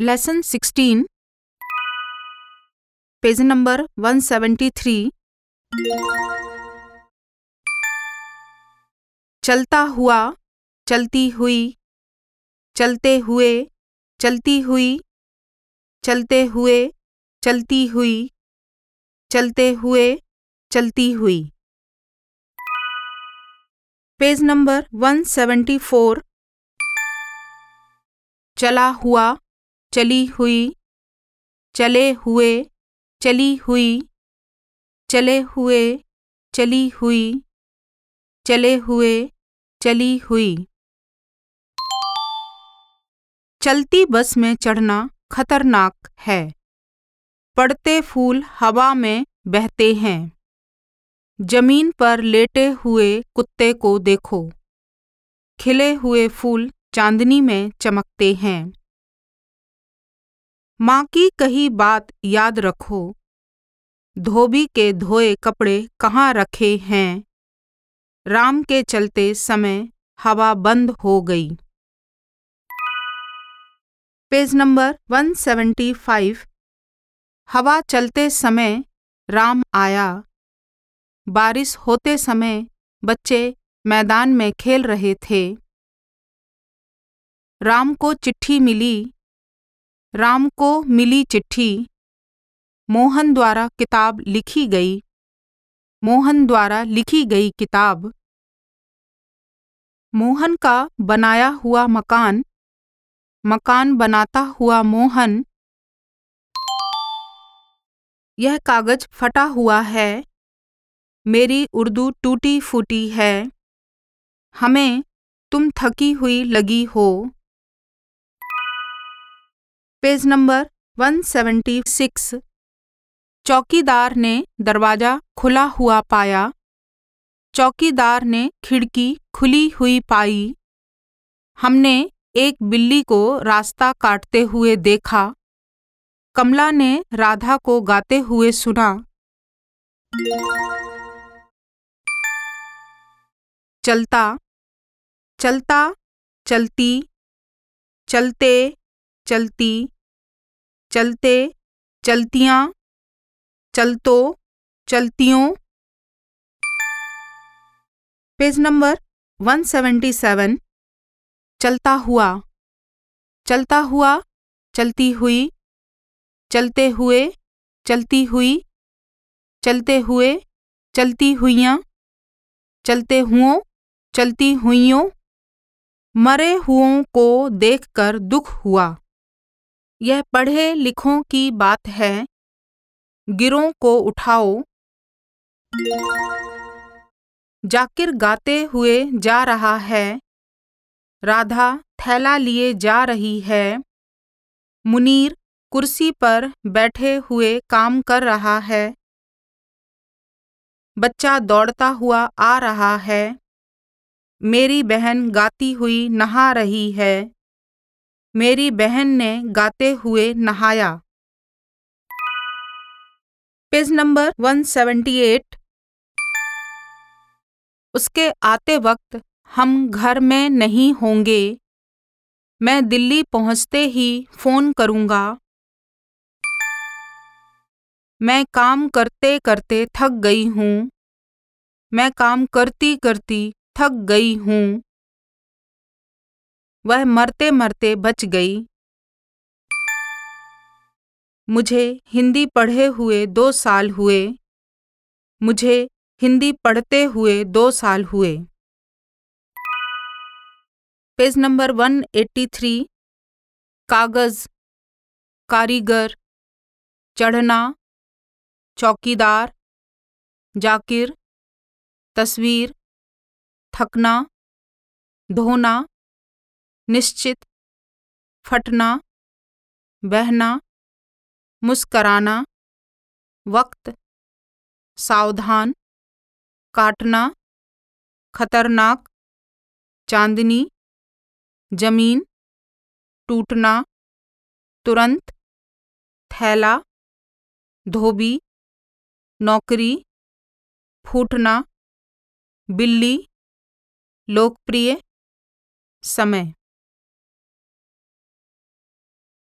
Lesson 16 page number 173 चलता हुआ, चलती हुई, चलते हुए, चलती हुई, चलते हुए, चलती हुई, चलते हुए, चलती हुई। पेज नंबर 174 चला हुआ, चली हुई, चले हुए, चली हुई, चले हुए, चली हुई, चले हुए, चली हुई। चलती बस में चढ़ना खतरनाक है। पड़ते फूल हवा में बहते हैं। ज़मीन पर लेटे हुए कुत्ते को देखो। खिले हुए फूल चांदनी में चमकते हैं। माँ की कही बात याद रखो। धोबी के धोए कपड़े कहाँ रखे हैं? राम के चलते समय हवा बंद हो गई। पेज नंबर 175 हवा चलते समय राम आया। बारिश होते समय बच्चे मैदान में खेल रहे थे। राम को चिट्ठी मिली। राम को मिली चिट्ठी। मोहन द्वारा किताब लिखी गई। मोहन द्वारा लिखी गई किताब। मोहन का बनाया हुआ मकान। मकान बनाता हुआ मोहन। यह कागज़ फटा हुआ है। मेरी उर्दू टूटी फूटी है। हमें तुम थकी हुई लगी हो। पेज नंबर 176 चौकीदार ने दरवाज़ा खुला हुआ पाया। चौकीदार ने खिड़की खुली हुई पाई। हमने एक बिल्ली को रास्ता काटते हुए देखा। कमला ने राधा को गाते हुए सुना। चलता चलता, चलती, चलते चलती, चलते, चलतियाँ, चलतो, चलतियों। पेज नंबर 177 चलता हुआ चलता हुआ, चलती हुई, चलते हुए, चलती हुई, चलते हुए, चलती हुइयाँ चलते हुओं चलती हुइयों मरे हुओं को देखकर दुख हुआ। यह पढ़े लिखों की बात है। गिरों को उठाओ। जाकिर गाते हुए जा रहा है। राधा थैला लिए जा रही है। मुनीर कुर्सी पर बैठे हुए काम कर रहा है। बच्चा दौड़ता हुआ आ रहा है। मेरी बहन गाती हुई नहा रही है। मेरी बहन ने गाते हुए नहाया। पेज नंबर 178 उसके आते वक्त हम घर में नहीं होंगे। मैं दिल्ली पहुँचते ही फ़ोन करूँगा। मैं काम करते करते थक गई हूँ। मैं काम करती करती थक गई हूँ। वह मरते मरते बच गई। मुझे हिंदी पढ़े हुए दो साल हुए। मुझे हिंदी पढ़ते हुए दो साल हुए। पेज नंबर 183 कागज़, कारीगर, चढ़ना, चौकीदार, जाकिर, तस्वीर। थकना, धोना, निश्चित, फटना, बहना, मुस्कराना, वक्त, सावधान, काटना, खतरनाक, चांदनी, ज़मीन, टूटना, तुरंत, थैला, धोबी, नौकरी, फूटना, बिल्ली लोकप्रिय समय।